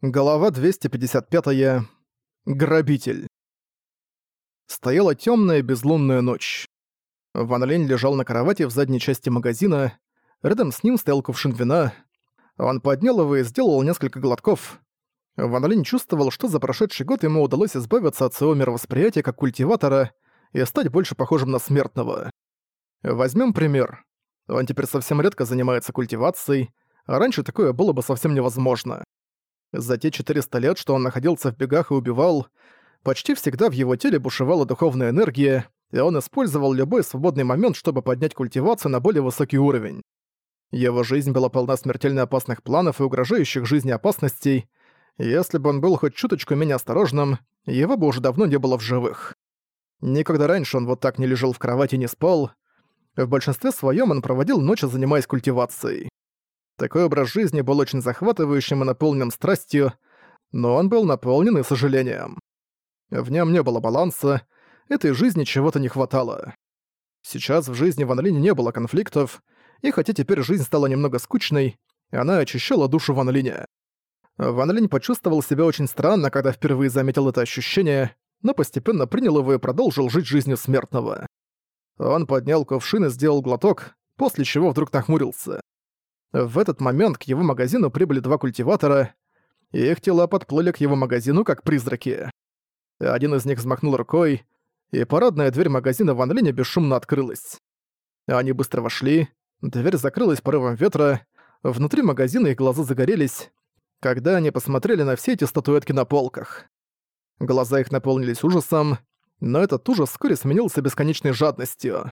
Голова 255. -я. Грабитель. Стояла темная безлунная ночь. Ван Лень лежал на кровати в задней части магазина. Рядом с ним стоял кувшин вина. Он поднял его и сделал несколько глотков. Ван Лень чувствовал, что за прошедший год ему удалось избавиться от своего мировосприятия как культиватора и стать больше похожим на смертного. Возьмем пример. Он теперь совсем редко занимается культивацией, а раньше такое было бы совсем невозможно. За те 400 лет, что он находился в бегах и убивал, почти всегда в его теле бушевала духовная энергия, и он использовал любой свободный момент, чтобы поднять культивацию на более высокий уровень. Его жизнь была полна смертельно опасных планов и угрожающих жизни опасностей. Если бы он был хоть чуточку менее осторожным, его бы уже давно не было в живых. Никогда раньше он вот так не лежал в кровати и не спал. В большинстве своем он проводил ночи, занимаясь культивацией. Такой образ жизни был очень захватывающим и наполненным страстью, но он был наполнен и сожалением. В нем не было баланса, этой жизни чего-то не хватало. Сейчас в жизни Ван Линь не было конфликтов, и хотя теперь жизнь стала немного скучной, она очищала душу Ван Линя. Ван Линь почувствовал себя очень странно, когда впервые заметил это ощущение, но постепенно принял его и продолжил жить жизнью смертного. Он поднял кувшин и сделал глоток, после чего вдруг нахмурился. В этот момент к его магазину прибыли два культиватора, и их тела подплыли к его магазину как призраки. Один из них взмахнул рукой, и парадная дверь магазина Ван Линя бесшумно открылась. Они быстро вошли, дверь закрылась порывом ветра, внутри магазина их глаза загорелись, когда они посмотрели на все эти статуэтки на полках. Глаза их наполнились ужасом, но этот ужас вскоре сменился бесконечной жадностью.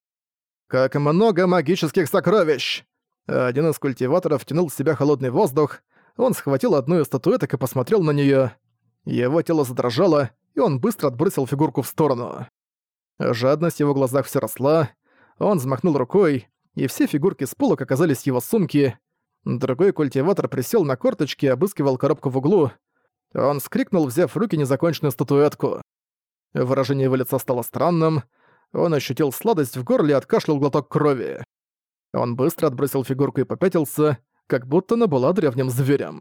«Как много магических сокровищ!» Один из культиваторов втянул в себя холодный воздух, он схватил одну из статуэток и посмотрел на неё. Его тело задрожало, и он быстро отбросил фигурку в сторону. Жадность в его глазах всё росла, он взмахнул рукой, и все фигурки с полок оказались в его сумке. Другой культиватор присел на корточки и обыскивал коробку в углу. Он скрикнул, взяв в руки незаконченную статуэтку. Выражение его лица стало странным, он ощутил сладость в горле и откашлял глоток крови. Он быстро отбросил фигурку и попятился, как будто она была древним зверем.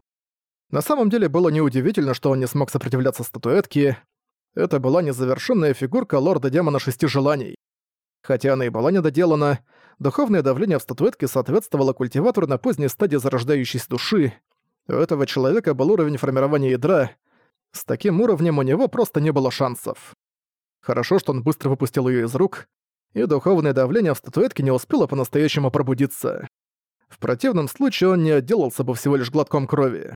На самом деле было неудивительно, что он не смог сопротивляться статуэтке. Это была незавершенная фигурка лорда-демона шести желаний. Хотя она и была недоделана, духовное давление в статуэтке соответствовало культиватору на поздней стадии зарождающейся души. У этого человека был уровень формирования ядра. С таким уровнем у него просто не было шансов. Хорошо, что он быстро выпустил ее из рук, и духовное давление в статуэтке не успело по-настоящему пробудиться. В противном случае он не отделался бы всего лишь глотком крови.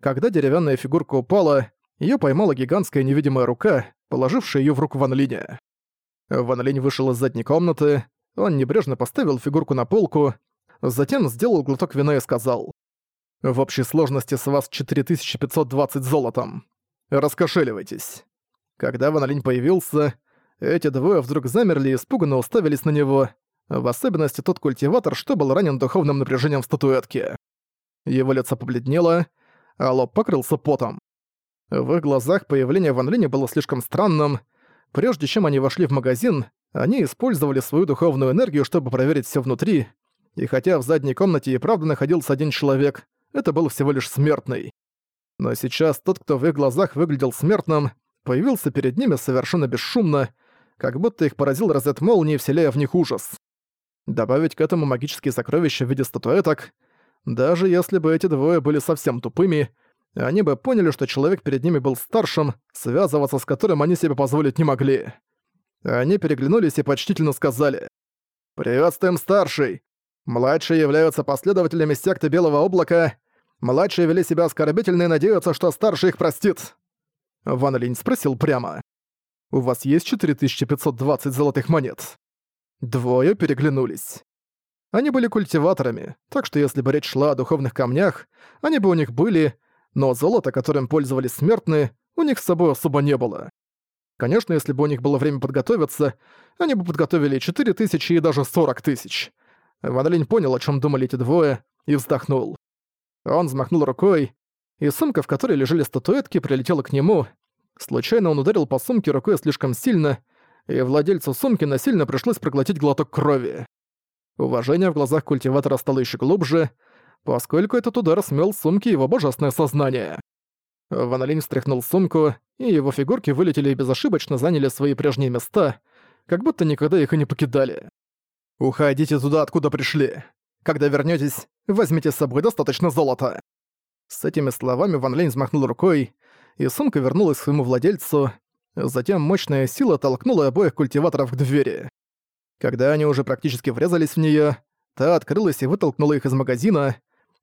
Когда деревянная фигурка упала, ее поймала гигантская невидимая рука, положившая ее в руку Ван Линя. Ван Линь вышел из задней комнаты, он небрежно поставил фигурку на полку, затем сделал глоток вина и сказал. «В общей сложности с вас 4520 золотом. Раскошеливайтесь». Когда Ван Линь появился, эти двое вдруг замерли и испуганно уставились на него, в особенности тот культиватор, что был ранен духовным напряжением в статуэтке. Его лицо побледнело, а лоб покрылся потом. В их глазах появление Ван Линя было слишком странным. Прежде чем они вошли в магазин, они использовали свою духовную энергию, чтобы проверить все внутри, и хотя в задней комнате и правда находился один человек, это был всего лишь смертный. Но сейчас тот, кто в их глазах выглядел смертным, появился перед ними совершенно бесшумно, как будто их поразил разряд молнии, вселяя в них ужас. Добавить к этому магические сокровища в виде статуэток, даже если бы эти двое были совсем тупыми, они бы поняли, что человек перед ними был старшим, связываться с которым они себе позволить не могли. Они переглянулись и почтительно сказали «Приветствуем, старший! Младшие являются последователями секты Белого Облака. Младшие вели себя оскорбительно и надеются, что старший их простит». Ван Линь спросил прямо. У вас есть 4520 золотых монет?» Двое переглянулись. Они были культиваторами, так что если бы речь шла о духовных камнях, они бы у них были, но золото, которым пользовались смертные, у них с собой особо не было. Конечно, если бы у них было время подготовиться, они бы подготовили 4 тысячи и даже 40 тысяч. Ван понял, о чем думали эти двое, и вздохнул. Он взмахнул рукой, и сумка, в которой лежали статуэтки, прилетела к нему, Случайно он ударил по сумке рукой слишком сильно, и владельцу сумки насильно пришлось проглотить глоток крови. Уважение в глазах культиватора стало еще глубже, поскольку этот удар смел сумки его божественное сознание. Ван Линь встряхнул сумку, и его фигурки вылетели и безошибочно заняли свои прежние места, как будто никогда их и не покидали. «Уходите туда, откуда пришли. Когда вернётесь, возьмите с собой достаточно золота». С этими словами Ван Линь взмахнул рукой, и сумка вернулась к своему владельцу. Затем мощная сила толкнула обоих культиваторов к двери. Когда они уже практически врезались в неё, та открылась и вытолкнула их из магазина,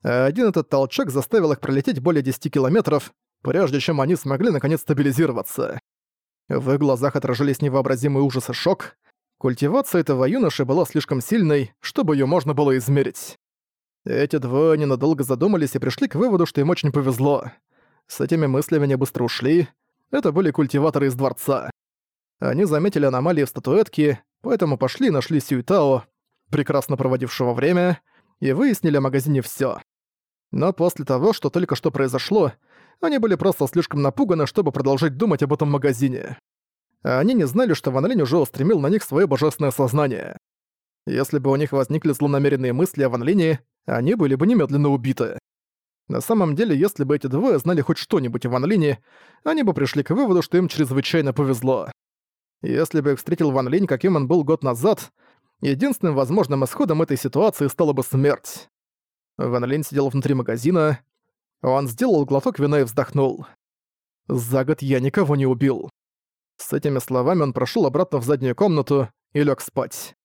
а один этот толчок заставил их пролететь более 10 километров, прежде чем они смогли наконец стабилизироваться. В их глазах отражались невообразимый ужас и шок. Культивация этого юноши была слишком сильной, чтобы её можно было измерить. Эти двое ненадолго задумались и пришли к выводу, что им очень повезло. С этими мыслями они быстро ушли. Это были культиваторы из дворца. Они заметили аномалии в статуэтке, поэтому пошли и нашли Сюитао, прекрасно проводившего время, и выяснили о магазине всё. Но после того, что только что произошло, они были просто слишком напуганы, чтобы продолжать думать об этом магазине. А они не знали, что Ван Линь уже устремил на них свое божественное сознание. Если бы у них возникли злонамеренные мысли о Ван Лине, они были бы немедленно убиты. На самом деле, если бы эти двое знали хоть что-нибудь о Ван Лине, они бы пришли к выводу, что им чрезвычайно повезло. Если бы их встретил Ван Линь, каким он был год назад, единственным возможным исходом этой ситуации стала бы смерть. Ван Линь сидел внутри магазина. Он сделал глоток вина и вздохнул. «За год я никого не убил». С этими словами он прошел обратно в заднюю комнату и лег спать.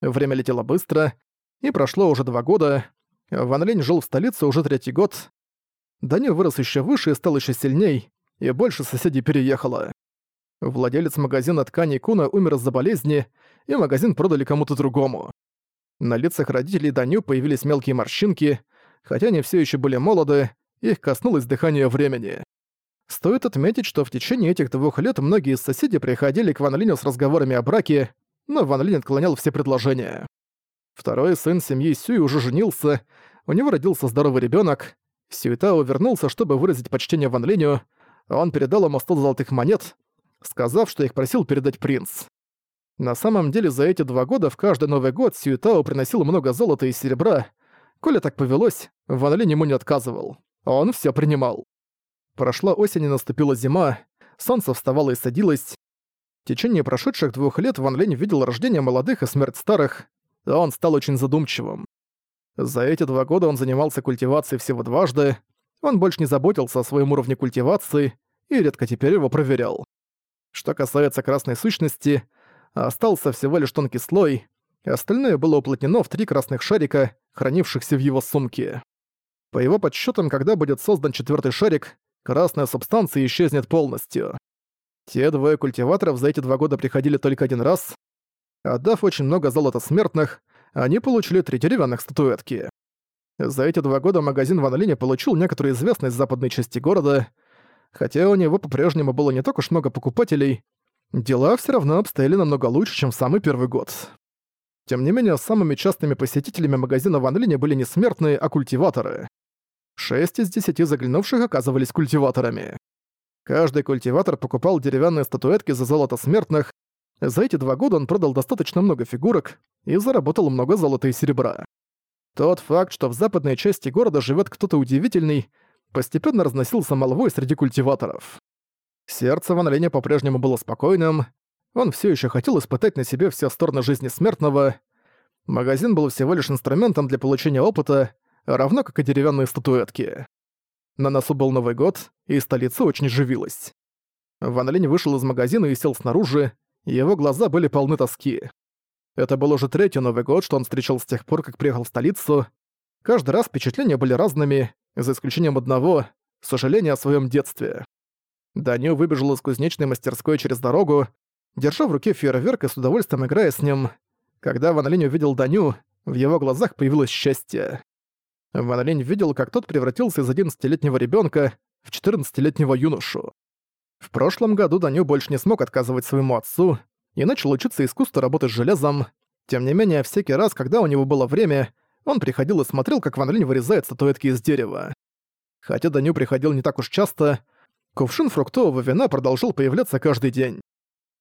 Время летело быстро, и прошло уже два года. Ван Линь жил в столице уже третий год. Даню вырос еще выше и стал еще сильней, и больше соседей переехало. Владелец магазина тканей Куна умер из-за болезни, и магазин продали кому-то другому. На лицах родителей Даню появились мелкие морщинки, хотя они все еще были молоды, их коснулось дыхание времени. Стоит отметить, что в течение этих двух лет многие из соседей приходили к Ван Линю с разговорами о браке, но Ван Линь отклонял все предложения. Второй сын семьи Сюй уже женился, у него родился здоровый ребенок. Сюйтао вернулся, чтобы выразить почтение Ван Линю, он передал ему 100 золотых монет, сказав, что их просил передать принц. На самом деле за эти два года в каждый Новый год Сьютао приносил много золота и серебра. Коля так повелось, Ван Линь ему не отказывал. Он все принимал. Прошла осень и наступила зима, солнце вставало и садилось. В течение прошедших двух лет Ван Линь видел рождение молодых и смерть старых, он стал очень задумчивым. За эти два года он занимался культивацией всего дважды, он больше не заботился о своем уровне культивации и редко теперь его проверял. Что касается красной сущности, остался всего лишь тонкий слой, остальное было уплотнено в три красных шарика, хранившихся в его сумке. По его подсчетам, когда будет создан четвертый шарик, красная субстанция исчезнет полностью. Те двое культиваторов за эти два года приходили только один раз. Отдав очень много золота смертных, они получили три деревянных статуэтки. За эти два года магазин Ван Линя получил некоторую известность в западной части города, хотя у него по-прежнему было не так уж много покупателей, дела все равно обстояли намного лучше, чем в самый первый год. Тем не менее, самыми частыми посетителями магазина Ван Линя были не смертные, а культиваторы. Шесть из десяти заглянувших оказывались культиваторами. Каждый культиватор покупал деревянные статуэтки за золото смертных. За эти два года он продал достаточно много фигурок и заработал много золота и серебра. Тот факт, что в западной части города живет кто-то удивительный, постепенно разносился молвой среди культиваторов. Сердце Ван Линя по-прежнему было спокойным, он все еще хотел испытать на себе все стороны жизни смертного. Магазин был всего лишь инструментом для получения опыта, равно как и деревянные статуэтки. На носу был Новый год, и столица очень живилась. Ван Линь вышел из магазина и сел снаружи, его глаза были полны тоски. Это был уже третий Новый год, что он встречал с тех пор, как приехал в столицу. Каждый раз впечатления были разными, за исключением одного — сожаления о своем детстве. Даню выбежал из кузнечной мастерской через дорогу, держа в руке фейерверк и с удовольствием играя с ним. Когда Ван Линь увидел Даню, в его глазах появилось счастье. Ван Линь видел, как тот превратился из 11-летнего ребенка в 14-летнего юношу. В прошлом году Даню больше не смог отказывать своему отцу и начал учиться искусству работы с железом. Тем не менее, всякий раз, когда у него было время, он приходил и смотрел, как Ван Линь вырезает статуэтки из дерева. Хотя Даню приходил не так уж часто, Кувшин фруктового вина продолжил появляться каждый день.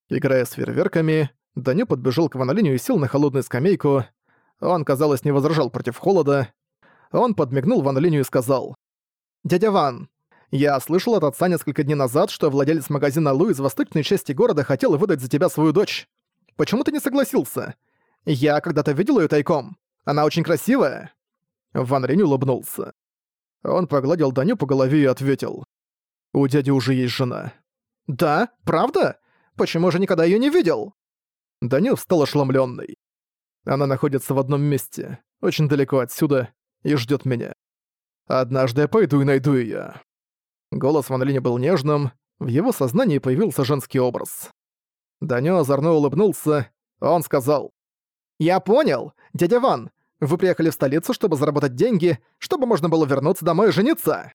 Играя с фейерверками, Даню подбежал к Ванолиню и сел на холодную скамейку. Он, казалось, не возражал против холода. Он подмигнул Ванолиню и сказал. «Дядя Ван, Я слышал от отца несколько дней назад, что владелец магазина Лу из восточной части города хотел выдать за тебя свою дочь. Почему ты не согласился? Я когда-то видел ее тайком. Она очень красивая». Ван Рень улыбнулся. Он погладил Даню по голове и ответил. «У дяди уже есть жена». «Да? Правда? Почему же никогда её не видел?» Данил встал ошеломлённый. Она находится в одном месте, очень далеко отсюда, и ждёт меня. Однажды я пойду и найду её. Голос Ван Линя был нежным, в его сознании появился женский образ. Данё озорно улыбнулся, он сказал. «Я понял, дядя Ван, вы приехали в столицу, чтобы заработать деньги, чтобы можно было вернуться домой и жениться?»